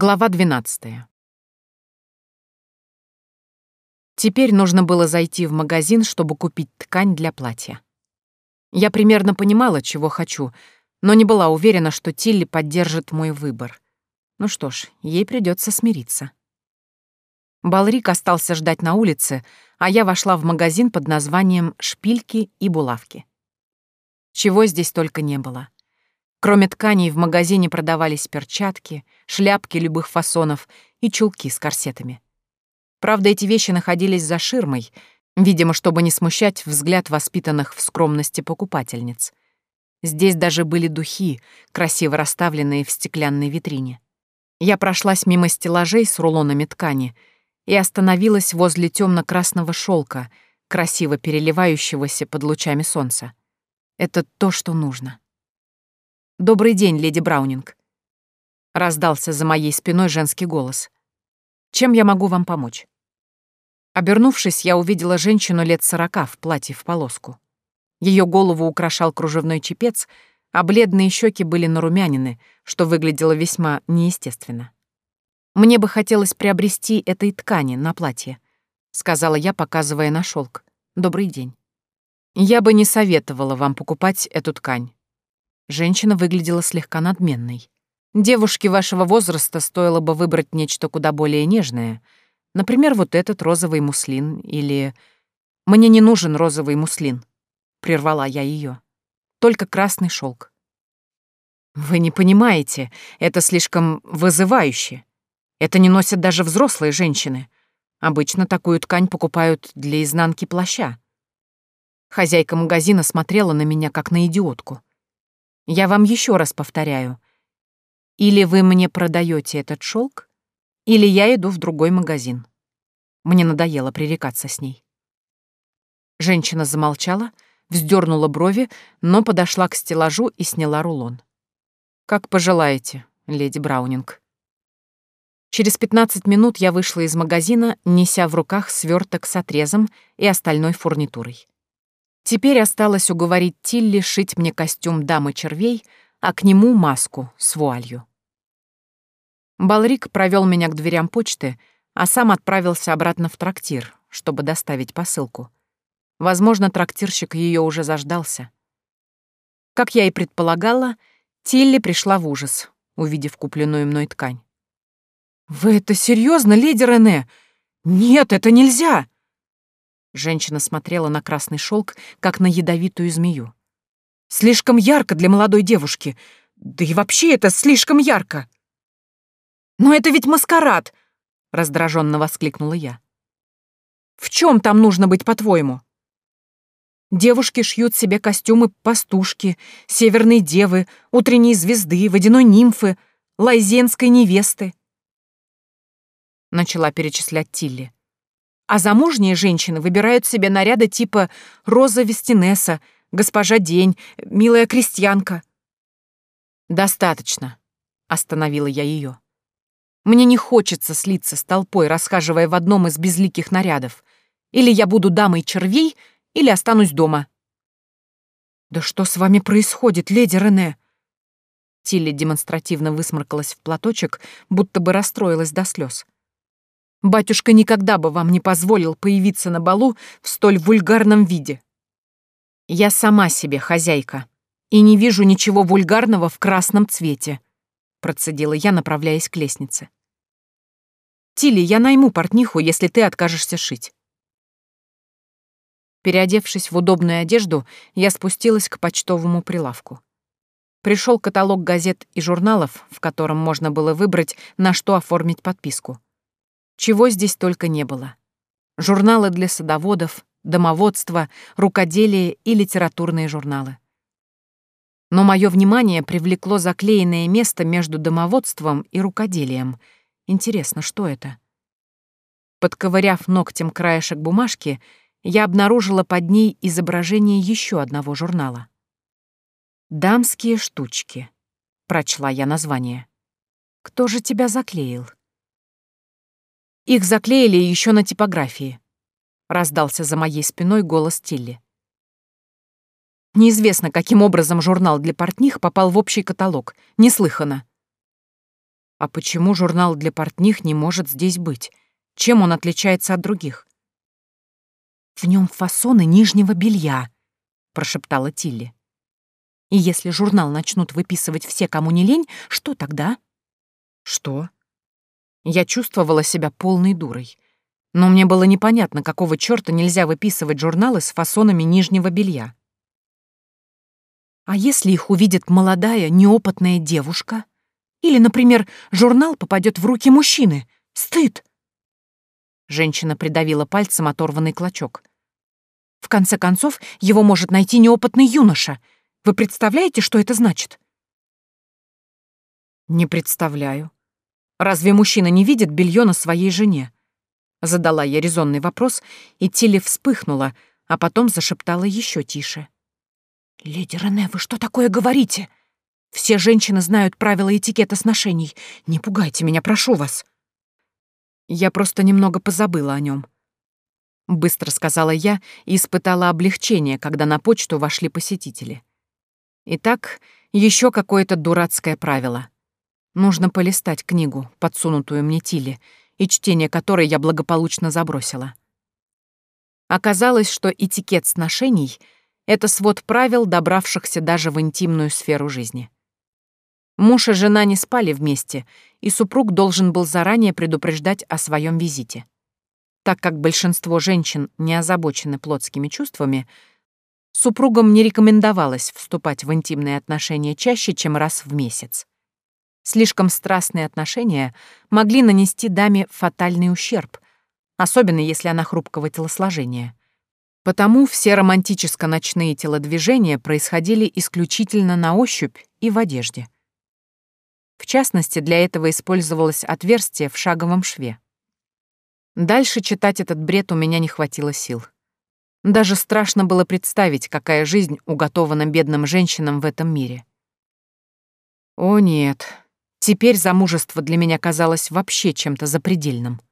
Глава 12. Теперь нужно было зайти в магазин, чтобы купить ткань для платья. Я примерно понимала, чего хочу, но не была уверена, что Тилли поддержит мой выбор. Ну что ж, ей придется смириться. Балрик остался ждать на улице, а я вошла в магазин под названием «Шпильки и булавки». Чего здесь только не было. Кроме тканей в магазине продавались перчатки, шляпки любых фасонов и чулки с корсетами. Правда, эти вещи находились за ширмой, видимо, чтобы не смущать взгляд воспитанных в скромности покупательниц. Здесь даже были духи, красиво расставленные в стеклянной витрине. Я прошлась мимо стеллажей с рулонами ткани и остановилась возле темно-красного шелка, красиво переливающегося под лучами солнца. Это то, что нужно. «Добрый день, леди Браунинг», — раздался за моей спиной женский голос. «Чем я могу вам помочь?» Обернувшись, я увидела женщину лет сорока в платье в полоску. Ее голову украшал кружевной чепец, а бледные щеки были нарумянины, что выглядело весьма неестественно. «Мне бы хотелось приобрести этой ткани на платье», — сказала я, показывая на шелк. «Добрый день». «Я бы не советовала вам покупать эту ткань. Женщина выглядела слегка надменной. Девушке вашего возраста стоило бы выбрать нечто куда более нежное. Например, вот этот розовый муслин или... «Мне не нужен розовый муслин», — прервала я ее. «Только красный шелк. «Вы не понимаете, это слишком вызывающе. Это не носят даже взрослые женщины. Обычно такую ткань покупают для изнанки плаща». Хозяйка магазина смотрела на меня, как на идиотку. Я вам еще раз повторяю. Или вы мне продаете этот шелк, или я иду в другой магазин. Мне надоело пререкаться с ней. Женщина замолчала, вздернула брови, но подошла к стеллажу и сняла рулон. «Как пожелаете, леди Браунинг». Через 15 минут я вышла из магазина, неся в руках сверток с отрезом и остальной фурнитурой. Теперь осталось уговорить Тилли шить мне костюм дамы червей, а к нему маску с вуалью. Балрик провел меня к дверям почты, а сам отправился обратно в трактир, чтобы доставить посылку. Возможно, трактирщик ее уже заждался. Как я и предполагала, Тилли пришла в ужас, увидев купленную мной ткань. «Вы это серьезно, леди Рене? Нет, это нельзя!» Женщина смотрела на красный шелк, как на ядовитую змею. «Слишком ярко для молодой девушки. Да и вообще это слишком ярко!» «Но это ведь маскарад!» — раздраженно воскликнула я. «В чем там нужно быть, по-твоему?» Девушки шьют себе костюмы пастушки, северной девы, утренней звезды, водяной нимфы, лайзенской невесты. Начала перечислять Тилли. А замужние женщины выбирают себе наряды типа «Роза Вестинеса», «Госпожа День», «Милая крестьянка». «Достаточно», — остановила я ее. «Мне не хочется слиться с толпой, расхаживая в одном из безликих нарядов. Или я буду дамой червей, или останусь дома». «Да что с вами происходит, леди Рене?» Тилли демонстративно высморкалась в платочек, будто бы расстроилась до слез. Батюшка никогда бы вам не позволил появиться на балу в столь вульгарном виде. Я сама себе хозяйка и не вижу ничего вульгарного в красном цвете, процедила я, направляясь к лестнице. Тилли, я найму портниху, если ты откажешься шить. Переодевшись в удобную одежду, я спустилась к почтовому прилавку. Пришел каталог газет и журналов, в котором можно было выбрать, на что оформить подписку. Чего здесь только не было. Журналы для садоводов, домоводство, рукоделие и литературные журналы. Но мое внимание привлекло заклеенное место между домоводством и рукоделием. Интересно, что это? Подковыряв ногтем краешек бумажки, я обнаружила под ней изображение еще одного журнала. «Дамские штучки», — прочла я название. «Кто же тебя заклеил?» Их заклеили еще на типографии. Раздался за моей спиной голос Тилли. Неизвестно, каким образом журнал для портних попал в общий каталог. Неслыханно. А почему журнал для портних не может здесь быть? Чем он отличается от других? В нем фасоны нижнего белья, прошептала Тилли. И если журнал начнут выписывать все, кому не лень, что тогда? Что? Я чувствовала себя полной дурой. Но мне было непонятно, какого чёрта нельзя выписывать журналы с фасонами нижнего белья. А если их увидит молодая, неопытная девушка? Или, например, журнал попадет в руки мужчины? Стыд! Женщина придавила пальцем оторванный клочок. В конце концов, его может найти неопытный юноша — вы представляете, что это значит? Не представляю. Разве мужчина не видит белье на своей жене? Задала я резонный вопрос, и Тилли вспыхнула, а потом зашептала еще тише. «Леди Рене, вы что такое говорите? Все женщины знают правила этикета сношений. Не пугайте меня, прошу вас». Я просто немного позабыла о нем. Быстро сказала я и испытала облегчение, когда на почту вошли посетители. Итак, еще какое-то дурацкое правило. Нужно полистать книгу, подсунутую мне Тиле, и чтение которой я благополучно забросила. Оказалось, что этикет сношений — это свод правил, добравшихся даже в интимную сферу жизни. Муж и жена не спали вместе, и супруг должен был заранее предупреждать о своем визите. Так как большинство женщин не озабочены плотскими чувствами, Супругам не рекомендовалось вступать в интимные отношения чаще, чем раз в месяц. Слишком страстные отношения могли нанести даме фатальный ущерб, особенно если она хрупкого телосложения. Потому все романтическо-ночные телодвижения происходили исключительно на ощупь и в одежде. В частности, для этого использовалось отверстие в шаговом шве. Дальше читать этот бред у меня не хватило сил. Даже страшно было представить, какая жизнь уготована бедным женщинам в этом мире. О нет, теперь замужество для меня казалось вообще чем-то запредельным.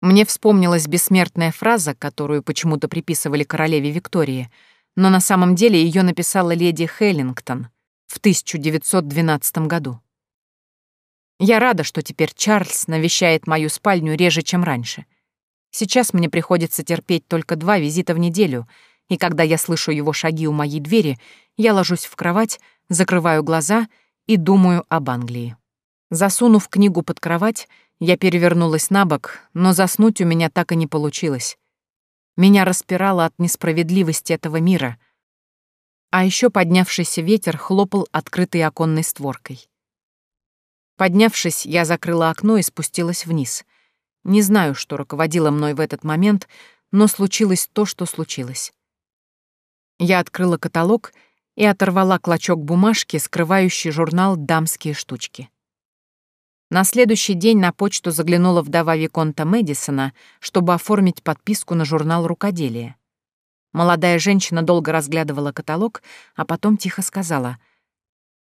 Мне вспомнилась бессмертная фраза, которую почему-то приписывали королеве Виктории, но на самом деле ее написала леди Хеллингтон в 1912 году. Я рада, что теперь Чарльз навещает мою спальню реже, чем раньше — Сейчас мне приходится терпеть только два визита в неделю, и когда я слышу его шаги у моей двери, я ложусь в кровать, закрываю глаза и думаю об Англии. Засунув книгу под кровать, я перевернулась на бок, но заснуть у меня так и не получилось. Меня распирало от несправедливости этого мира. А еще поднявшийся ветер хлопал открытой оконной створкой. Поднявшись, я закрыла окно и спустилась вниз. Не знаю, что руководило мной в этот момент, но случилось то, что случилось. Я открыла каталог и оторвала клочок бумажки, скрывающий журнал «Дамские штучки». На следующий день на почту заглянула вдова Виконта Мэдисона, чтобы оформить подписку на журнал «Рукоделие». Молодая женщина долго разглядывала каталог, а потом тихо сказала.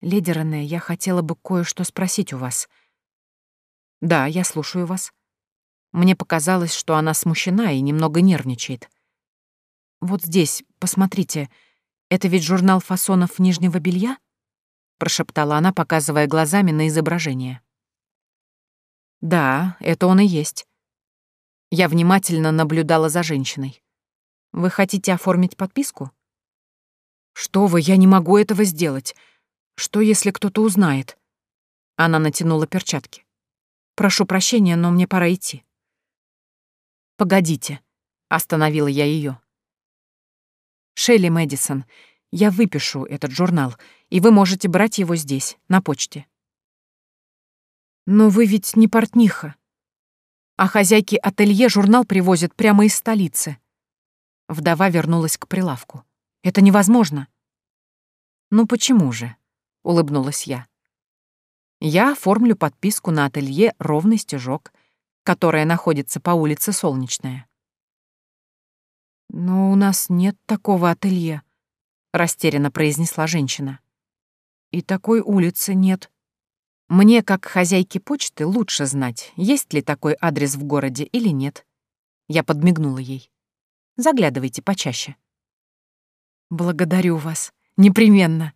«Леди Рене, я хотела бы кое-что спросить у вас». «Да, я слушаю вас». Мне показалось, что она смущена и немного нервничает. «Вот здесь, посмотрите, это ведь журнал фасонов нижнего белья?» — прошептала она, показывая глазами на изображение. «Да, это он и есть». Я внимательно наблюдала за женщиной. «Вы хотите оформить подписку?» «Что вы, я не могу этого сделать. Что, если кто-то узнает?» Она натянула перчатки. «Прошу прощения, но мне пора идти». «Погодите», — остановила я ее. «Шелли Мэдисон, я выпишу этот журнал, и вы можете брать его здесь, на почте». «Но вы ведь не портниха. А хозяйки ателье журнал привозят прямо из столицы». Вдова вернулась к прилавку. «Это невозможно». «Ну почему же?» — улыбнулась я. «Я оформлю подписку на ателье «Ровный стежок», которая находится по улице Солнечная. «Но у нас нет такого ателье», — растерянно произнесла женщина. «И такой улицы нет. Мне, как хозяйке почты, лучше знать, есть ли такой адрес в городе или нет». Я подмигнула ей. «Заглядывайте почаще». «Благодарю вас. Непременно».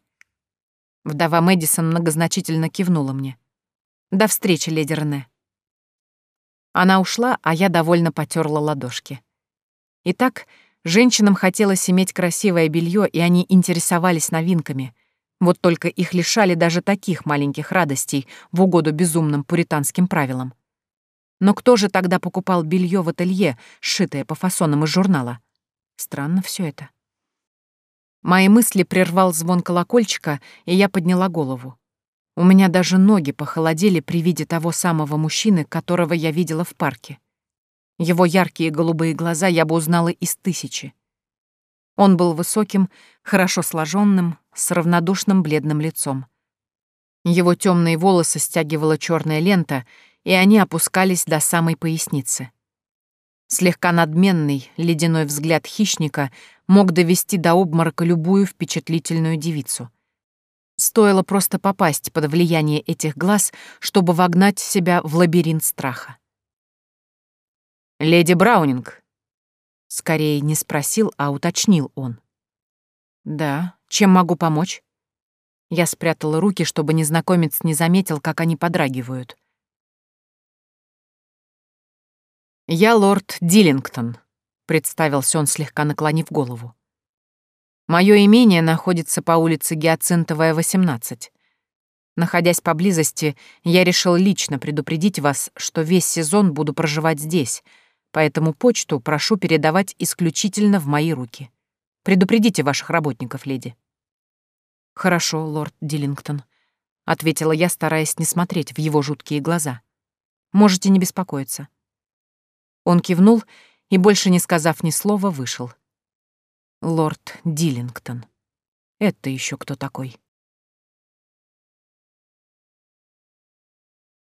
Вдова Мэдисон многозначительно кивнула мне. До встречи, леди Рене. Она ушла, а я довольно потерла ладошки. Итак, женщинам хотелось иметь красивое белье, и они интересовались новинками. Вот только их лишали даже таких маленьких радостей в угоду безумным пуританским правилам. Но кто же тогда покупал белье в ателье, сшитое по фасонам из журнала? Странно все это. Мои мысли прервал звон колокольчика, и я подняла голову. У меня даже ноги похолодели при виде того самого мужчины, которого я видела в парке. Его яркие голубые глаза я бы узнала из тысячи. Он был высоким, хорошо сложенным, с равнодушным бледным лицом. Его темные волосы стягивала черная лента, и они опускались до самой поясницы. Слегка надменный, ледяной взгляд хищника мог довести до обморока любую впечатлительную девицу — Стоило просто попасть под влияние этих глаз, чтобы вогнать себя в лабиринт страха. «Леди Браунинг», — скорее не спросил, а уточнил он. «Да, чем могу помочь?» Я спрятала руки, чтобы незнакомец не заметил, как они подрагивают. «Я лорд Диллингтон», — представился он, слегка наклонив голову. Мое имение находится по улице Гиацинтовая, 18. Находясь поблизости, я решил лично предупредить вас, что весь сезон буду проживать здесь, поэтому почту прошу передавать исключительно в мои руки. Предупредите ваших работников, леди». «Хорошо, лорд Диллингтон», — ответила я, стараясь не смотреть в его жуткие глаза. «Можете не беспокоиться». Он кивнул и, больше не сказав ни слова, вышел. Лорд Диллингтон. Это еще кто такой?